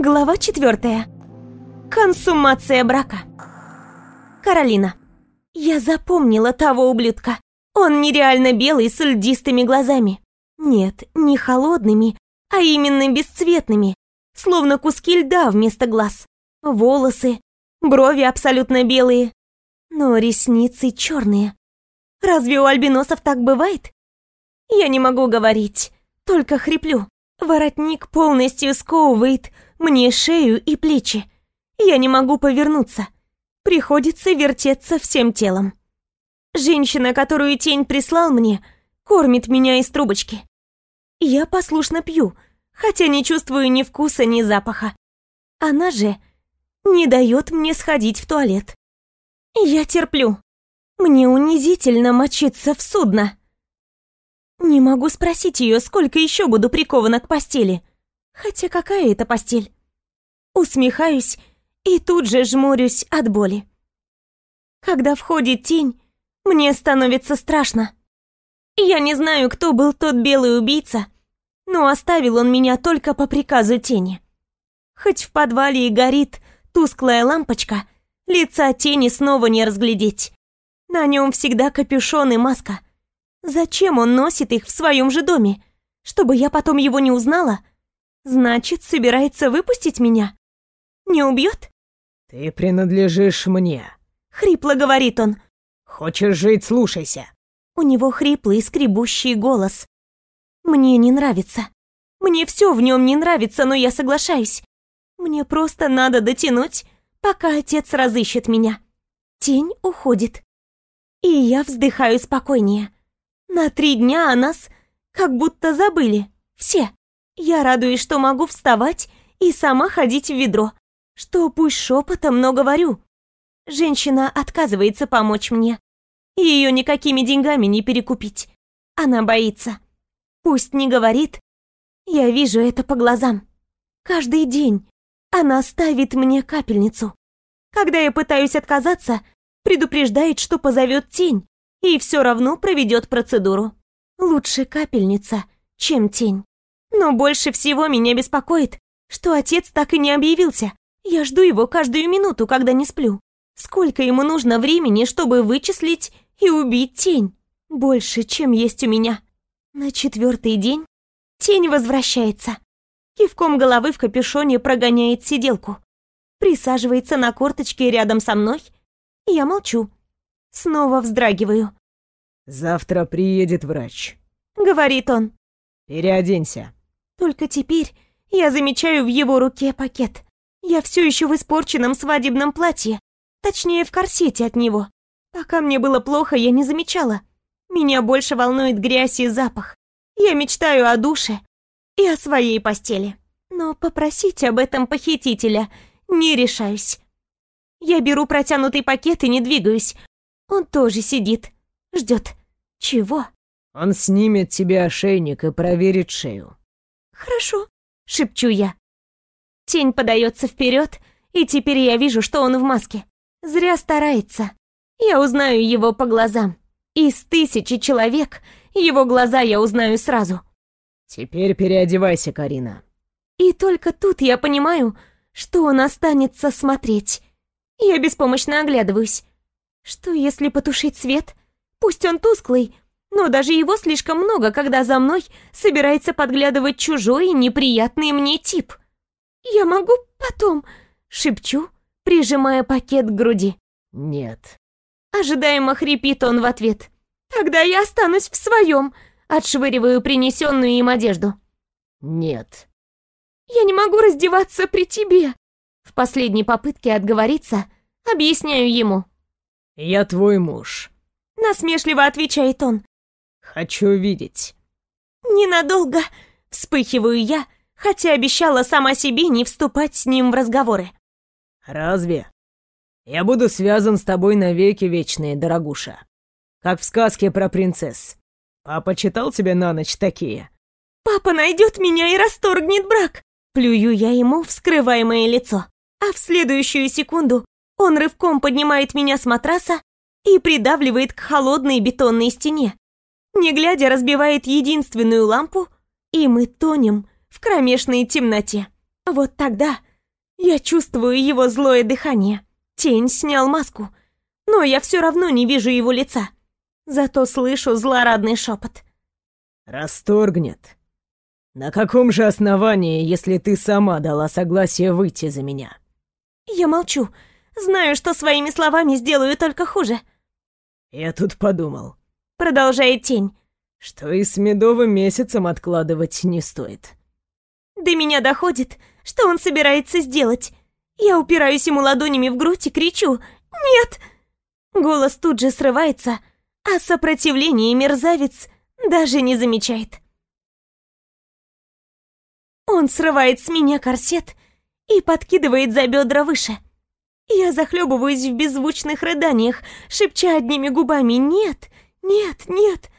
Глава четвертая. Консумация брака. Каролина. Я запомнила того ублюдка. Он нереально белый с льдистыми глазами. Нет, не холодными, а именно бесцветными, словно куски льда вместо глаз. Волосы, брови абсолютно белые, но ресницы черные. Разве у альбиносов так бывает? Я не могу говорить, только хриплю. Воротник полностью сковывает мне шею и плечи. Я не могу повернуться. Приходится вертеться всем телом. Женщина, которую тень прислал мне, кормит меня из трубочки. Я послушно пью, хотя не чувствую ни вкуса, ни запаха. Она же не дает мне сходить в туалет. Я терплю. Мне унизительно мочиться в судно. Не могу спросить ее, сколько еще буду прикована к постели. Хотя какая это постель? Усмехаюсь и тут же жмурюсь от боли. Когда входит тень, мне становится страшно. Я не знаю, кто был тот белый убийца, но оставил он меня только по приказу тени. Хоть в подвале и горит тусклая лампочка, лица тени снова не разглядеть. На нем всегда капюшон и маска. Зачем он носит их в своем же доме? Чтобы я потом его не узнала? Значит, собирается выпустить меня? Не убьет? «Ты принадлежишь мне», — хрипло говорит он. «Хочешь жить, слушайся». У него хриплый, скребущий голос. Мне не нравится. Мне все в нем не нравится, но я соглашаюсь. Мне просто надо дотянуть, пока отец разыщет меня. Тень уходит. И я вздыхаю спокойнее. На три дня о нас как будто забыли. Все. Я радуюсь, что могу вставать и сама ходить в ведро. Что пусть шепотом, но говорю. Женщина отказывается помочь мне. Ее никакими деньгами не перекупить. Она боится. Пусть не говорит. Я вижу это по глазам. Каждый день она ставит мне капельницу. Когда я пытаюсь отказаться, предупреждает, что позовет тень, и все равно проведет процедуру. Лучше капельница, чем тень. Но больше всего меня беспокоит, что отец так и не объявился. Я жду его каждую минуту, когда не сплю. Сколько ему нужно времени, чтобы вычислить и убить тень? Больше, чем есть у меня. На четвертый день тень возвращается. Кивком головы в капюшоне прогоняет сиделку. Присаживается на корточке рядом со мной. Я молчу. Снова вздрагиваю. «Завтра приедет врач», — говорит он. «Переоденься». Только теперь я замечаю в его руке пакет. Я все еще в испорченном свадебном платье. Точнее, в корсете от него. Пока мне было плохо, я не замечала. Меня больше волнует грязь и запах. Я мечтаю о душе и о своей постели. Но попросить об этом похитителя не решаюсь. Я беру протянутый пакет и не двигаюсь. Он тоже сидит, ждет. Чего? Он снимет тебе ошейник и проверит шею. Хорошо, шепчу я. Тень подается вперед, и теперь я вижу, что он в маске. Зря старается. Я узнаю его по глазам. Из тысячи человек его глаза я узнаю сразу. Теперь переодевайся, Карина. И только тут я понимаю, что он останется смотреть. Я беспомощно оглядываюсь. Что если потушить свет? Пусть он тусклый, но даже его слишком много, когда за мной собирается подглядывать чужой неприятный мне тип. «Я могу потом», — шепчу, прижимая пакет к груди. «Нет». Ожидаемо хрипит он в ответ. «Тогда я останусь в своем», — отшвыриваю принесенную им одежду. «Нет». «Я не могу раздеваться при тебе». В последней попытке отговориться, объясняю ему. «Я твой муж», — насмешливо отвечает он. «Хочу видеть». «Ненадолго», — вспыхиваю я, хотя обещала сама себе не вступать с ним в разговоры. «Разве? Я буду связан с тобой навеки вечные, дорогуша. Как в сказке про принцесс. Папа читал тебе на ночь такие?» «Папа найдет меня и расторгнет брак!» Плюю я ему вскрываемое лицо. А в следующую секунду он рывком поднимает меня с матраса и придавливает к холодной бетонной стене. Не глядя, разбивает единственную лампу, и мы тонем в кромешной темноте. Вот тогда Я чувствую его злое дыхание. Тень снял маску, но я все равно не вижу его лица. Зато слышу злорадный шепот. «Расторгнет. На каком же основании, если ты сама дала согласие выйти за меня?» Я молчу. Знаю, что своими словами сделаю только хуже. «Я тут подумал», — продолжает тень, «что и с медовым месяцем откладывать не стоит». До меня доходит, что он собирается сделать. Я упираюсь ему ладонями в грудь и кричу «Нет!». Голос тут же срывается, а сопротивление мерзавец даже не замечает. Он срывает с меня корсет и подкидывает за бедра выше. Я захлебываюсь в беззвучных рыданиях, шепча одними губами «Нет, нет, нет!».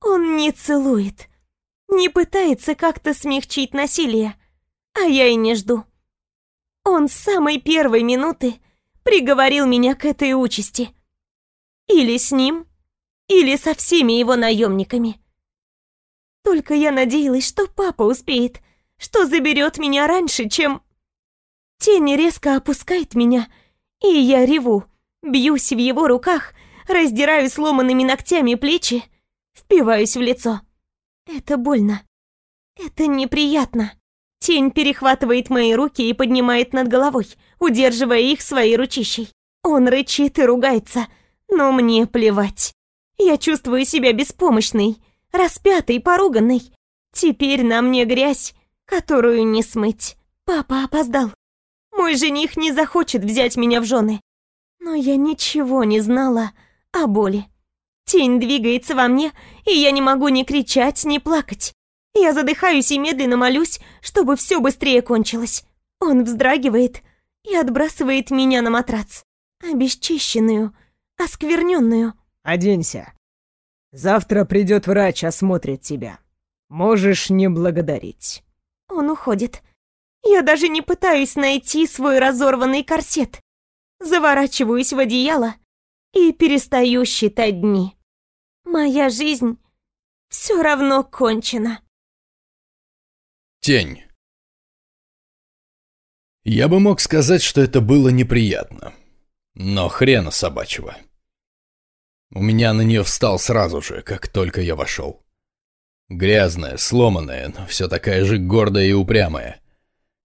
Он не целует, не пытается как-то смягчить насилие, а я и не жду. Он с самой первой минуты приговорил меня к этой участи. Или с ним, или со всеми его наемниками. Только я надеялась, что папа успеет, что заберет меня раньше, чем... Тень резко опускает меня, и я реву, бьюсь в его руках, раздираю сломанными ногтями плечи, впиваюсь в лицо. Это больно. Это неприятно. Тень перехватывает мои руки и поднимает над головой, удерживая их своей ручищей. Он рычит и ругается, но мне плевать. Я чувствую себя беспомощной, распятой, поруганной. Теперь на мне грязь, которую не смыть. Папа опоздал. Мой жених не захочет взять меня в жены. Но я ничего не знала о боли. Тень двигается во мне, и я не могу ни кричать, ни плакать. Я задыхаюсь и медленно молюсь, чтобы все быстрее кончилось. Он вздрагивает и отбрасывает меня на матрац. Обесчищенную, оскверненную. «Оденься. Завтра придет врач, осмотрит тебя. Можешь не благодарить». Он уходит. Я даже не пытаюсь найти свой разорванный корсет. Заворачиваюсь в одеяло и перестаю считать дни. Моя жизнь все равно кончена. Тень. Я бы мог сказать, что это было неприятно. Но хрена собачьего. У меня на нее встал сразу же, как только я вошел. Грязная, сломанная, но все такая же гордая и упрямая.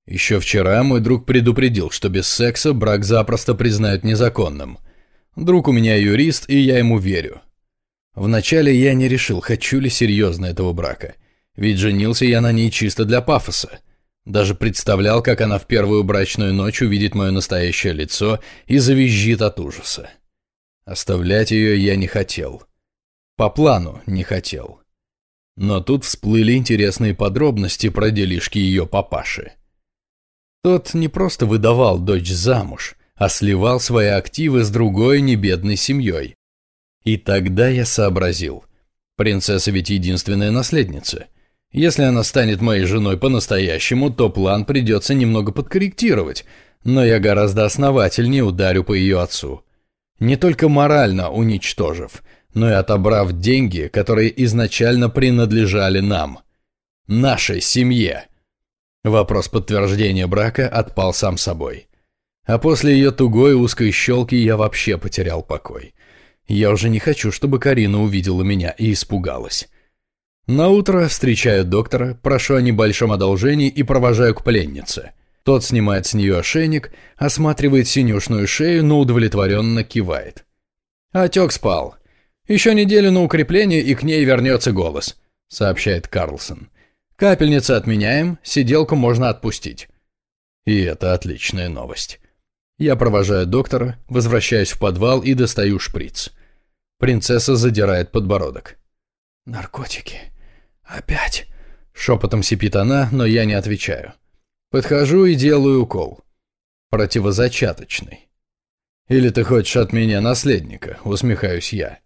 Еще вчера мой друг предупредил, что без секса брак запросто признают незаконным. Друг у меня юрист, и я ему верю. Вначале я не решил, хочу ли серьезно этого брака – ведь женился я на ней чисто для пафоса. Даже представлял, как она в первую брачную ночь увидит мое настоящее лицо и завизжит от ужаса. Оставлять ее я не хотел. По плану не хотел. Но тут всплыли интересные подробности про делишки ее папаши. Тот не просто выдавал дочь замуж, а сливал свои активы с другой небедной семьей. И тогда я сообразил. Принцесса ведь единственная наследница – если она станет моей женой по-настоящему, то план придется немного подкорректировать, но я гораздо основательнее ударю по ее отцу. Не только морально уничтожив, но и отобрав деньги, которые изначально принадлежали нам. Нашей семье. Вопрос подтверждения брака отпал сам собой. А после ее тугой узкой щелки я вообще потерял покой. Я уже не хочу, чтобы Карина увидела меня и испугалась. На утро встречаю доктора, прошу о небольшом одолжении и провожаю к пленнице. Тот снимает с нее ошейник, осматривает синюшную шею, но удовлетворенно кивает. «Отек спал. Еще неделю на укрепление, и к ней вернется голос», — сообщает Карлсон. «Капельницы отменяем, сиделку можно отпустить». И это отличная новость. Я провожаю доктора, возвращаюсь в подвал и достаю шприц. Принцесса задирает подбородок. «Наркотики», «Опять?» — шепотом сипит она, но я не отвечаю. Подхожу и делаю укол. Противозачаточный. «Или ты хочешь от меня наследника?» — усмехаюсь я.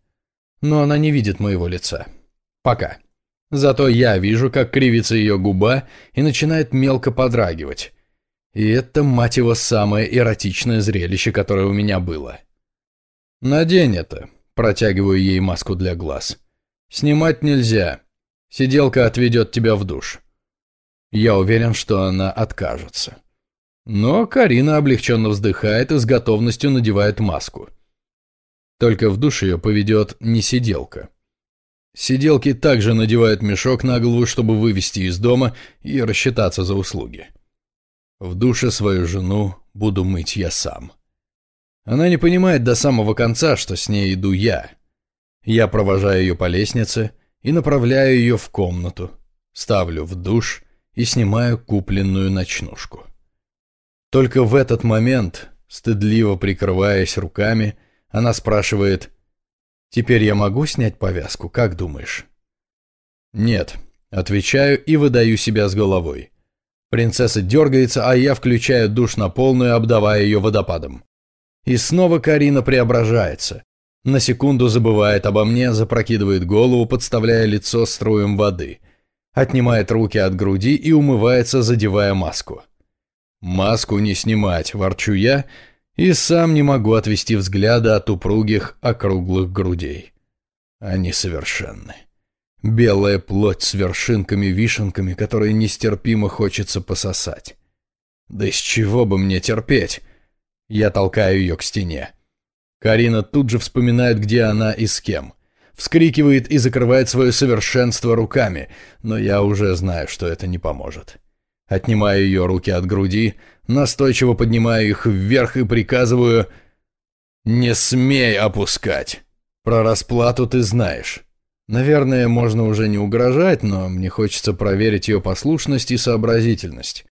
Но она не видит моего лица. Пока. Зато я вижу, как кривится ее губа и начинает мелко подрагивать. И это, мать его, самое эротичное зрелище, которое у меня было. «Надень это», — протягиваю ей маску для глаз. «Снимать нельзя. Сиделка отведет тебя в душ. Я уверен, что она откажется. Но Карина облегченно вздыхает и с готовностью надевает маску. Только в душ ее поведет не сиделка. Сиделки также надевают мешок на голову, чтобы вывести из дома и рассчитаться за услуги. В душе свою жену буду мыть я сам. Она не понимает до самого конца, что с ней иду я. Я провожаю ее по лестнице и направляю ее в комнату, ставлю в душ и снимаю купленную ночнушку. Только в этот момент, стыдливо прикрываясь руками, она спрашивает, «Теперь я могу снять повязку, как думаешь?» «Нет», — отвечаю и выдаю себя с головой. Принцесса дергается, а я включаю душ на полную, обдавая ее водопадом. И снова Карина преображается. На секунду забывает обо мне, запрокидывает голову, подставляя лицо струем воды. Отнимает руки от груди и умывается, задевая маску. «Маску не снимать», – ворчу я, и сам не могу отвести взгляда от упругих, округлых грудей. Они совершенны. Белая плоть с вершинками-вишенками, которые нестерпимо хочется пососать. Да из чего бы мне терпеть? Я толкаю ее к стене. Карина тут же вспоминает, где она и с кем. Вскрикивает и закрывает свое совершенство руками, но я уже знаю, что это не поможет. Отнимаю ее руки от груди, настойчиво поднимаю их вверх и приказываю «Не смей опускать! Про расплату ты знаешь». Наверное, можно уже не угрожать, но мне хочется проверить ее послушность и сообразительность.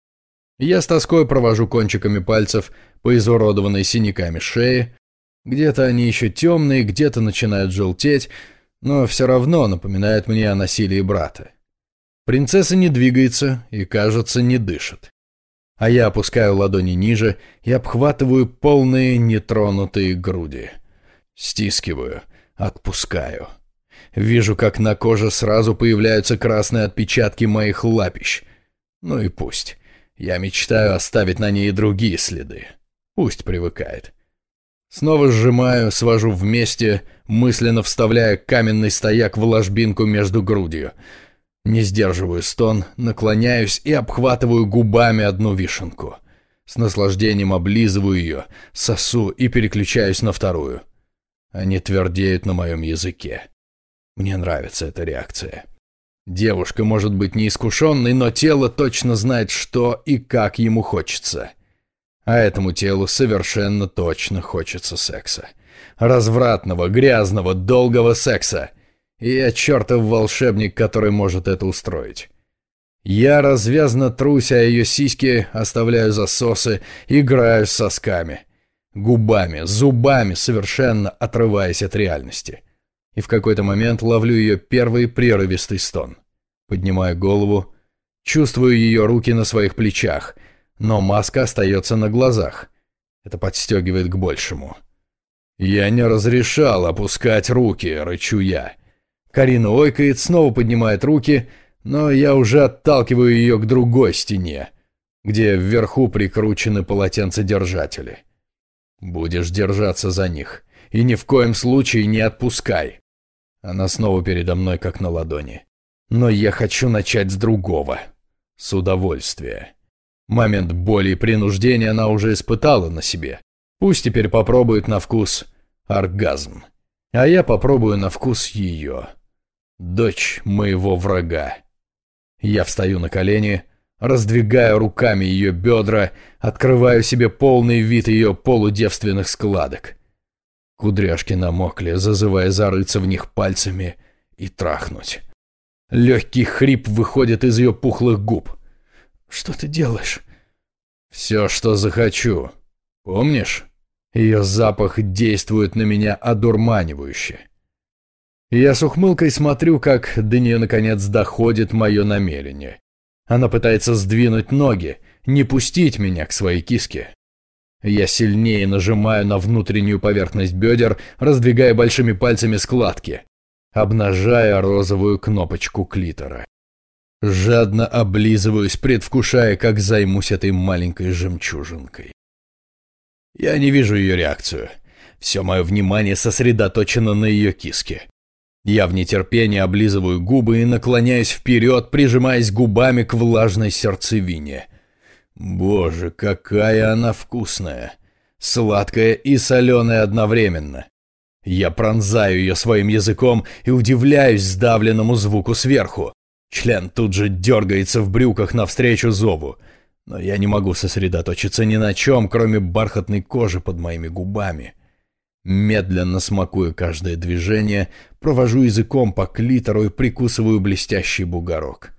Я с тоской провожу кончиками пальцев по изуродованной синяками шее. Где-то они еще темные, где-то начинают желтеть, но все равно напоминают мне о насилии брата. Принцесса не двигается и, кажется, не дышит. А я опускаю ладони ниже и обхватываю полные нетронутые груди. Стискиваю, отпускаю. Вижу, как на коже сразу появляются красные отпечатки моих лапищ. Ну и пусть. Я мечтаю оставить на ней другие следы. Пусть привыкает. Снова сжимаю, свожу вместе, мысленно вставляя каменный стояк в ложбинку между грудью. Не сдерживаю стон, наклоняюсь и обхватываю губами одну вишенку. С наслаждением облизываю ее, сосу и переключаюсь на вторую. Они твердеют на моем языке. Мне нравится эта реакция. Девушка может быть неискушенной, но тело точно знает, что и как ему хочется. А этому телу совершенно точно хочется секса. Развратного, грязного, долгого секса. И я чертов волшебник, который может это устроить. Я развязно трусь о ее сиськи, оставляю засосы, играю с сосками. Губами, зубами, совершенно отрываясь от реальности и в какой-то момент ловлю ее первый прерывистый стон. Поднимаю голову, чувствую ее руки на своих плечах, но маска остается на глазах. Это подстегивает к большему. «Я не разрешал опускать руки», — рычу я. Карина ойкает, снова поднимает руки, но я уже отталкиваю ее к другой стене, где вверху прикручены полотенцедержатели. «Будешь держаться за них, и ни в коем случае не отпускай». Она снова передо мной, как на ладони. Но я хочу начать с другого. С удовольствия. Момент боли и принуждения она уже испытала на себе. Пусть теперь попробует на вкус оргазм. А я попробую на вкус ее. Дочь моего врага. Я встаю на колени, раздвигаю руками ее бедра, открываю себе полный вид ее полудевственных складок. Кудряшки намокли, зазывая зарыться в них пальцами и трахнуть. Легкий хрип выходит из ее пухлых губ. «Что ты делаешь?» «Все, что захочу. Помнишь? Ее запах действует на меня одурманивающе. Я с ухмылкой смотрю, как до нее наконец доходит мое намерение. Она пытается сдвинуть ноги, не пустить меня к своей киске. Я сильнее нажимаю на внутреннюю поверхность бедер, раздвигая большими пальцами складки, обнажая розовую кнопочку клитора. Жадно облизываюсь, предвкушая, как займусь этой маленькой жемчужинкой. Я не вижу ее реакцию. Все мое внимание сосредоточено на ее киске. Я в нетерпении облизываю губы и наклоняюсь вперед, прижимаясь губами к влажной сердцевине – Боже, какая она вкусная! Сладкая и соленая одновременно. Я пронзаю ее своим языком и удивляюсь сдавленному звуку сверху. Член тут же дергается в брюках навстречу зову. Но я не могу сосредоточиться ни на чем, кроме бархатной кожи под моими губами. Медленно смакую каждое движение, провожу языком по клитору и прикусываю блестящий бугорок.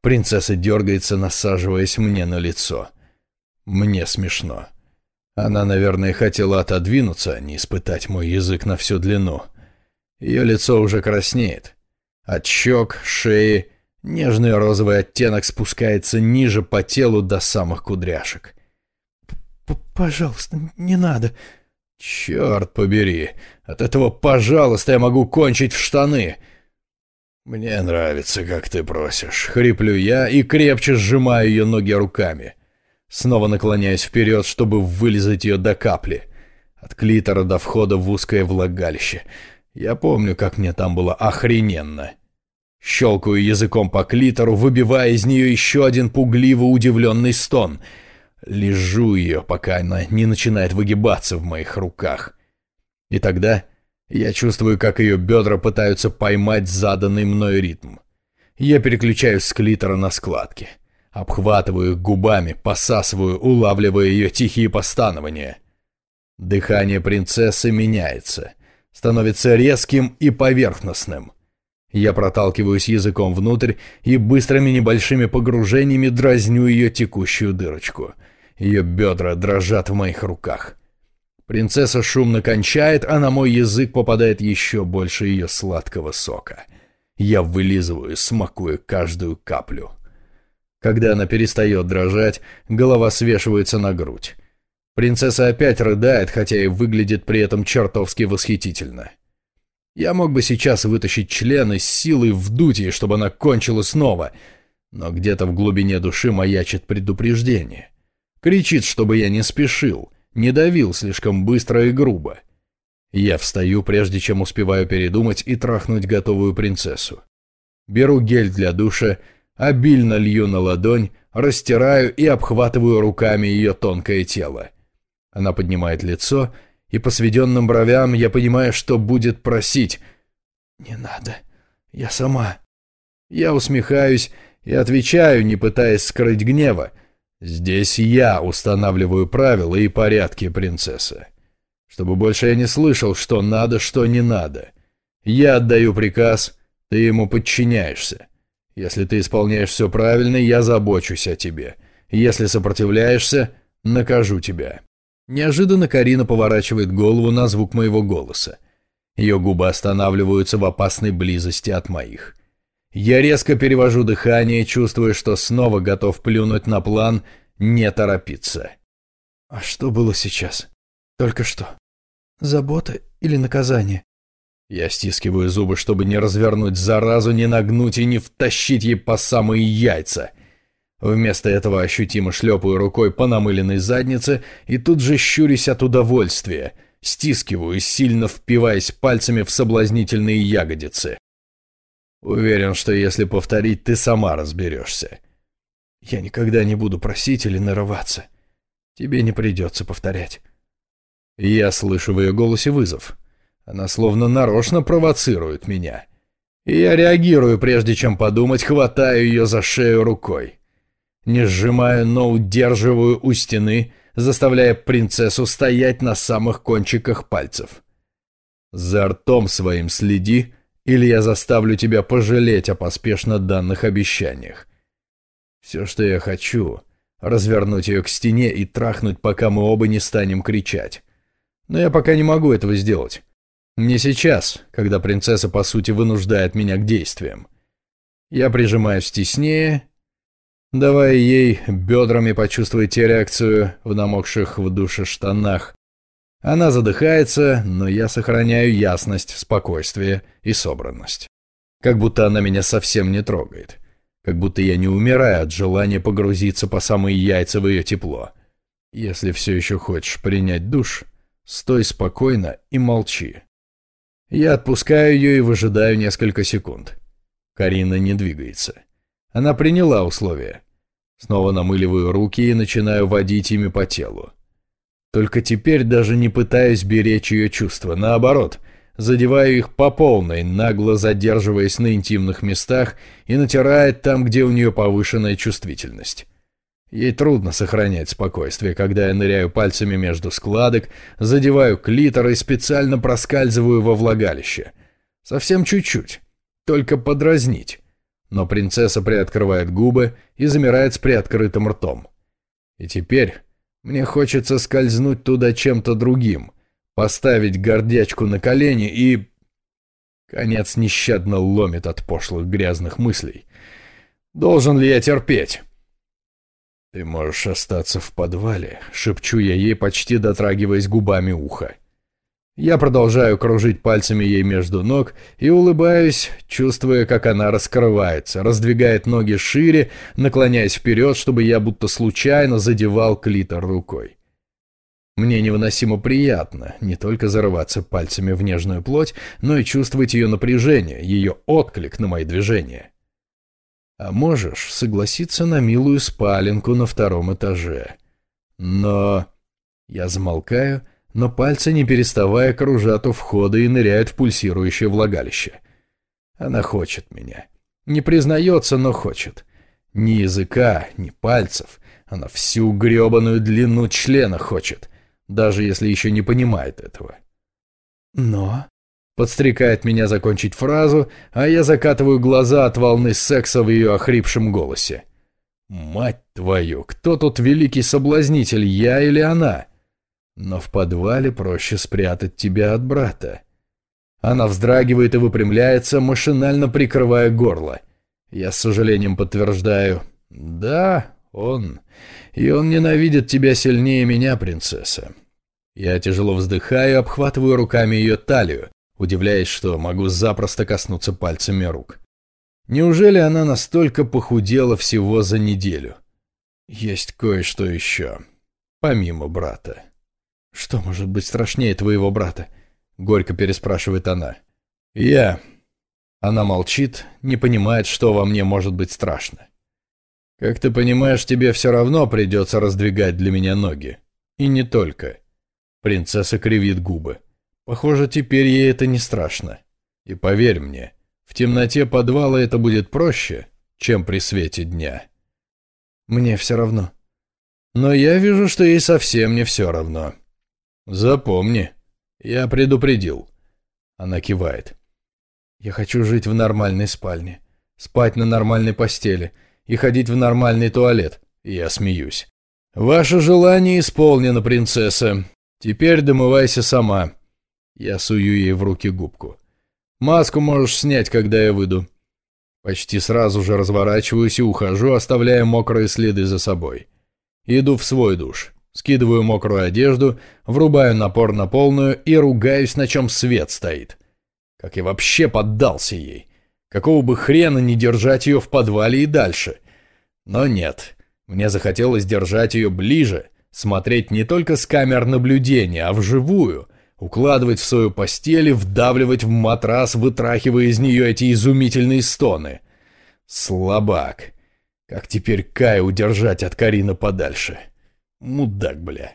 Принцесса дергается, насаживаясь мне на лицо. Мне смешно. Она, наверное, хотела отодвинуться, а не испытать мой язык на всю длину. Ее лицо уже краснеет. От щек, шеи, нежный розовый оттенок спускается ниже по телу до самых кудряшек. «Пожалуйста, не надо», «Черт побери! От этого, пожалуйста, я могу кончить в штаны!» «Мне нравится, как ты просишь», — хриплю я и крепче сжимаю ее ноги руками. Снова наклоняюсь вперед, чтобы вылезать ее до капли. От клитора до входа в узкое влагалище. Я помню, как мне там было охрененно. Щелкаю языком по клитору, выбивая из нее еще один пугливо удивленный стон — Лежу ее, пока она не начинает выгибаться в моих руках. И тогда я чувствую, как ее бедра пытаются поймать заданный мной ритм. Я переключаюсь с клитора на складки. Обхватываю губами, посасываю, улавливая ее тихие постанования. Дыхание принцессы меняется. Становится резким и поверхностным. Я проталкиваюсь языком внутрь и быстрыми небольшими погружениями дразню ее текущую дырочку — ее бедра дрожат в моих руках. Принцесса шумно кончает, а на мой язык попадает еще больше ее сладкого сока. Я вылизываю, смакую каждую каплю. Когда она перестает дрожать, голова свешивается на грудь. Принцесса опять рыдает, хотя и выглядит при этом чертовски восхитительно. Я мог бы сейчас вытащить член из силы вдуть ей, чтобы она кончила снова, но где-то в глубине души маячит предупреждение. Кричит, чтобы я не спешил, не давил слишком быстро и грубо. Я встаю, прежде чем успеваю передумать и трахнуть готовую принцессу. Беру гель для душа, обильно лью на ладонь, растираю и обхватываю руками ее тонкое тело. Она поднимает лицо, и по сведенным бровям я понимаю, что будет просить. «Не надо, я сама». Я усмехаюсь и отвечаю, не пытаясь скрыть гнева. Здесь я устанавливаю правила и порядки, принцесса. Чтобы больше я не слышал, что надо, что не надо. Я отдаю приказ, ты ему подчиняешься. Если ты исполняешь все правильно, я забочусь о тебе. Если сопротивляешься, накажу тебя». Неожиданно Карина поворачивает голову на звук моего голоса. Ее губы останавливаются в опасной близости от моих. Я резко перевожу дыхание, чувствуя, что снова готов плюнуть на план не торопиться. А что было сейчас? Только что? Забота или наказание? Я стискиваю зубы, чтобы не развернуть заразу, не нагнуть и не втащить ей по самые яйца. Вместо этого ощутимо шлепаю рукой по намыленной заднице и тут же щурюсь от удовольствия, стискиваю, сильно впиваясь пальцами в соблазнительные ягодицы. Уверен, что если повторить, ты сама разберешься. Я никогда не буду просить или нарываться. Тебе не придется повторять. Я слышу в ее голосе вызов. Она словно нарочно провоцирует меня. И я реагирую, прежде чем подумать, хватаю ее за шею рукой. Не сжимаю, но удерживаю у стены, заставляя принцессу стоять на самых кончиках пальцев. За ртом своим следи, или я заставлю тебя пожалеть о поспешно данных обещаниях. Все, что я хочу, развернуть ее к стене и трахнуть, пока мы оба не станем кричать. Но я пока не могу этого сделать. Не сейчас, когда принцесса, по сути, вынуждает меня к действиям. Я прижимаюсь теснее, давая ей бедрами почувствовать реакцию в намокших в душе штанах, она задыхается, но я сохраняю ясность, спокойствие и собранность. Как будто она меня совсем не трогает. Как будто я не умираю от желания погрузиться по самые яйца в ее тепло. Если все еще хочешь принять душ, стой спокойно и молчи. Я отпускаю ее и выжидаю несколько секунд. Карина не двигается. Она приняла условия. Снова намыливаю руки и начинаю водить ими по телу. Только теперь даже не пытаюсь беречь ее чувства, наоборот, задеваю их по полной, нагло задерживаясь на интимных местах и натирает там, где у нее повышенная чувствительность. Ей трудно сохранять спокойствие, когда я ныряю пальцами между складок, задеваю клитор и специально проскальзываю во влагалище. Совсем чуть-чуть, только подразнить. Но принцесса приоткрывает губы и замирает с приоткрытым ртом. И теперь мне хочется скользнуть туда чем-то другим, поставить гордячку на колени и... Конец нещадно ломит от пошлых грязных мыслей. Должен ли я терпеть? «Ты можешь остаться в подвале», — шепчу я ей, почти дотрагиваясь губами уха. Я продолжаю кружить пальцами ей между ног и улыбаюсь, чувствуя, как она раскрывается, раздвигает ноги шире, наклоняясь вперед, чтобы я будто случайно задевал клитор рукой. Мне невыносимо приятно не только зарываться пальцами в нежную плоть, но и чувствовать ее напряжение, ее отклик на мои движения. А можешь согласиться на милую спаленку на втором этаже. Но... Я замолкаю но пальцы, не переставая, кружат у входа и ныряют в пульсирующее влагалище. Она хочет меня. Не признается, но хочет. Ни языка, ни пальцев. Она всю гребаную длину члена хочет, даже если еще не понимает этого. Но... Подстрекает меня закончить фразу, а я закатываю глаза от волны секса в ее охрипшем голосе. «Мать твою, кто тут великий соблазнитель, я или она?» Но в подвале проще спрятать тебя от брата. Она вздрагивает и выпрямляется, машинально прикрывая горло. Я с сожалением подтверждаю. Да, он. И он ненавидит тебя сильнее меня, принцесса. Я тяжело вздыхаю, обхватываю руками ее талию, удивляясь, что могу запросто коснуться пальцами рук. Неужели она настолько похудела всего за неделю? Есть кое-что еще, помимо брата. «Что может быть страшнее твоего брата?» — горько переспрашивает она. «Я...» Она молчит, не понимает, что во мне может быть страшно. «Как ты понимаешь, тебе все равно придется раздвигать для меня ноги. И не только». Принцесса кривит губы. Похоже, теперь ей это не страшно. И поверь мне, в темноте подвала это будет проще, чем при свете дня. Мне все равно. Но я вижу, что ей совсем не все равно. «Запомни, я предупредил». Она кивает. «Я хочу жить в нормальной спальне, спать на нормальной постели и ходить в нормальный туалет». Я смеюсь. «Ваше желание исполнено, принцесса. Теперь домывайся сама». Я сую ей в руки губку. «Маску можешь снять, когда я выйду». Почти сразу же разворачиваюсь и ухожу, оставляя мокрые следы за собой. Иду в свой душ. Скидываю мокрую одежду, врубаю напор на полную и ругаюсь, на чем свет стоит. Как я вообще поддался ей? Какого бы хрена не держать ее в подвале и дальше? Но нет, мне захотелось держать ее ближе, смотреть не только с камер наблюдения, а вживую, укладывать в свою постель и вдавливать в матрас, вытрахивая из нее эти изумительные стоны. Слабак. Как теперь Кай удержать от Карина подальше? Мудак, бля.